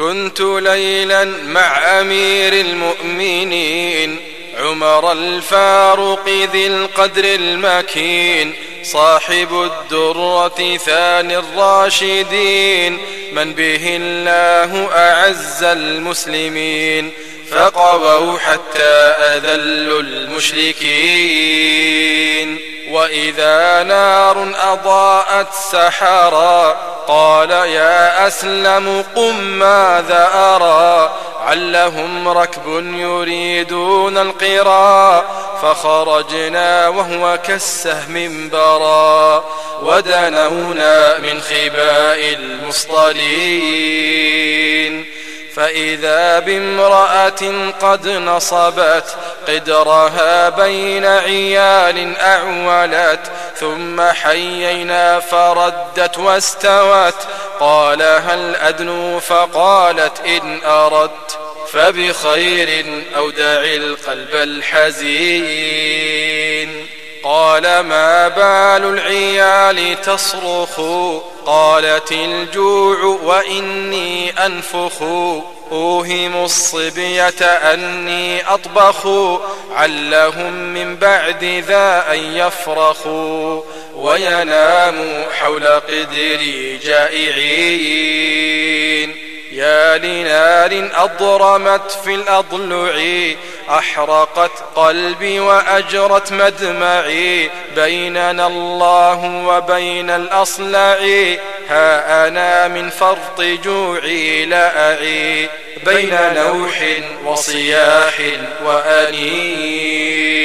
كنت ليلا مع أمير المؤمنين عمر الفاروق ذي القدر المكين صاحب الدرة ثاني الراشدين من به الله أعز المسلمين فقووا حتى أذلوا المشركين. وإذا نار أضاءت سحرا قال يا أسلم قم ماذا أرى علهم ركب يريدون القرى فخرجنا وهو كالسهم برا ودنونا من خباء المصطلين فإذا بامرأة قد نصبت قدرها بين عيال أعولت ثم حيينا فردت واستوت. قال هل أدنو؟ فقالت إن أردت. فبخير أو دع القلب الحزين. قال ما بال العيال تصرخ قالت الجوع وإني أنفخ. أوهم الصبية أني أطبخ. علهم من بعد ذا أن يفرخوا. ويناموا حول قدري جائعين. يا لنار أضرمت في الأضلع. أحرقت قلبي وأجرت مدمعي. بيننا الله وبين الأصلع. ها أنا من فرط جوعي لا أعي. بين نوح وصياح وأنين.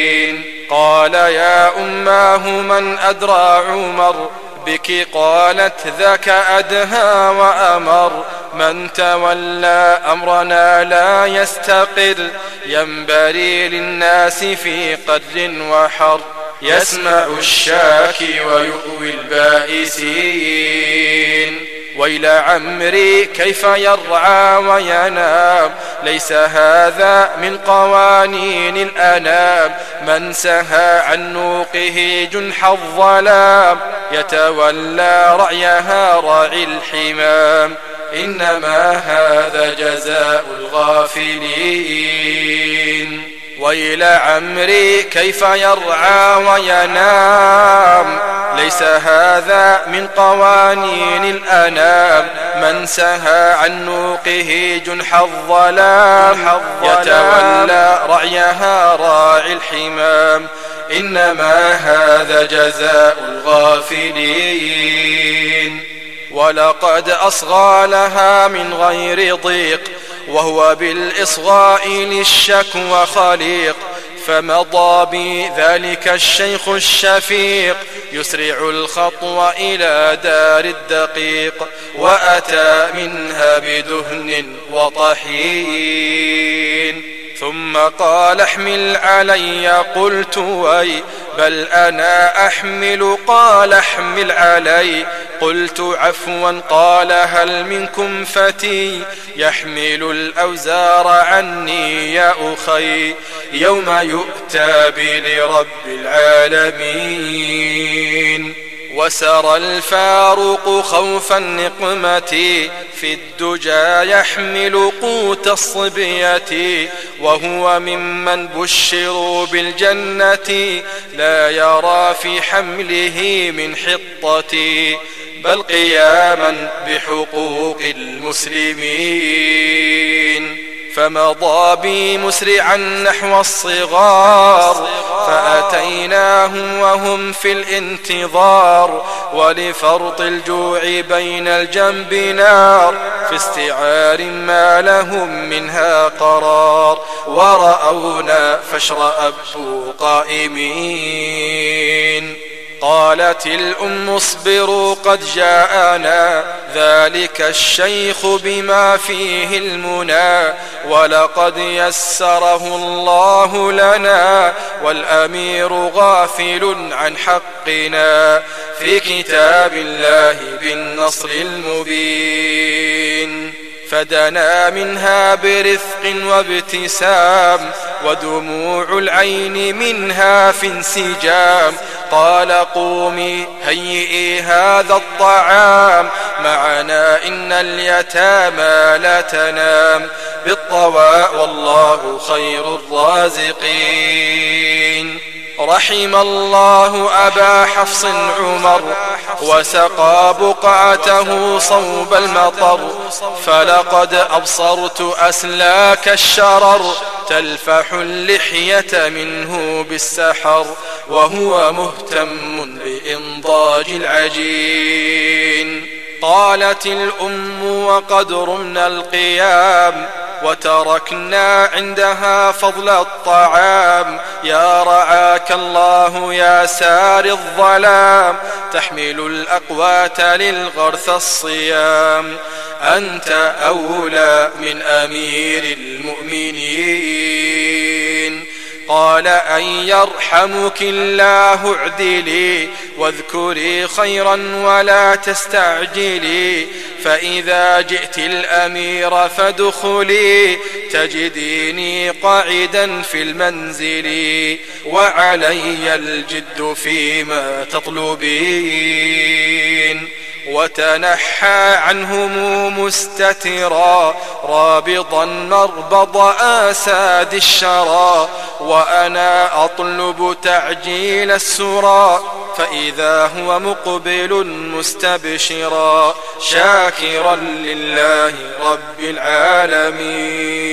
قال يا أماه من أدرى عمر؟ بك قالت ذاك أدهى وأمر. من تولى أمرنا لا يستقر ينبري للناس في قدر وحر. يسمع الشاكي ويؤوي البائسين. ويل عمري كيف يرعى وينام؟ ليس هذا من قوانين الأنام. من سهى عن نوقه جنح الظلام يتولى رعيها راعي الحمام. إنما هذا جزاء الغافلين. ويل عمري كيف يرعى وينام؟ ليس هذا من قوانين الأنام. من سهى عن نوقه جنح الظلام. يتولى رعيها راعي الحمام. إنما هذا جزاء الغافلين. ولقد أصغى لها من غير ضيق. وهو بالإصغاء للشكوى خليق فمضى بي ذلك الشيخ الشفيق يسرع الخطو إلى دار الدقيق وأتى منها بدهن وطحين. ثم قال احمل علي. قلت وي بل أنا أحمل. قال احمل علي. قلت عفوا. قال هل منكم فتي؟ يحمل الأوزار عني يا أخي. يوم يؤتى بلرب العالمين. وسرى الفاروق خوف النقمة في الدجى يحمل قوت الصبية وهو ممن بشروا بالجنة لا يرى في حمله من حطة بل قياما بحقوق المسلمين. فمضى بي مسرعا نحو الصغار فأتيناهم وهم في الانتظار ولفرط الجوع بين الجنب نار في استعار ما لهم منها قرار ورأونا فاشرأبوا قائمين. قالت الأم اصبروا قد جاءنا ذلك الشيخ بما فيه المنى ولقد يسره الله لنا والأمير غافل عن حقنا في كتاب الله بالنصر المبين. فدنا منها برفق وابتسام ودموع العين منها في انسجام قال قومي هيئي هذا الطعام معنا إن اليتامى لا تنام بالطواء والله خير الرازقين. رحم الله أبا حفص عمر وسقى بقعته صوب المطر فلقد أبصرت أسلاك الشرر تلفح اللحية منه بالسحر وهو مهتم بإنضاج العجين. قالت الأم وقد رمنا القيام وتركنا عندها فضل الطعام. يا رعاك الله يا سار الظلام تحمل الأقوات للغرث الصيام. أنت أولى من أمير المؤمنين. قال أن يرحمك الله اعدلي واذكري خيرا ولا تستعجلي. فإذا جئت الأمير فادخلي تجديني قاعدا في المنزل وعلي الجد فيما تطلبين وتنحى عنهم مستترا رابضا مربض آساد الشرى وأنا أطلب تعجيل السرى فإذا هو مقبل مستبشرا شاكرا لله رب العالمين.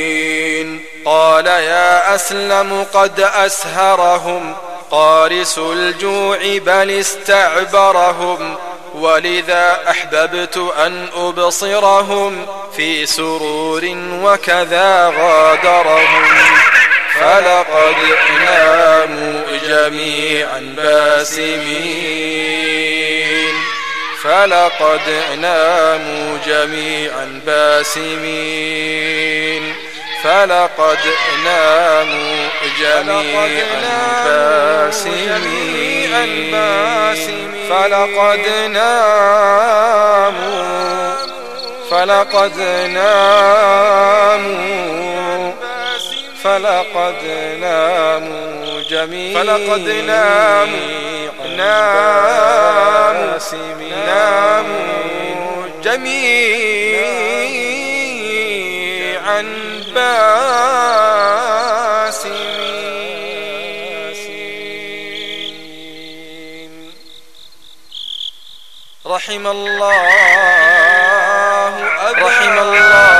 قال يا أسلم قد أسهرهم قارس الجوع بل استعبرهم. ولذا أحببت أن أبصرهم في سرور وكذا غادرهم. فلقد ناموا جميعا باسمين. فلقد ناموا جميعا باسمين. فلقد ناموا جميعا باسمين. فلقد ناموا فلقد ناموا فلقد ناموا جميعا فلقد ناموا ناموا ناموا جميعا. باسمين رحم الله أبا رحم الله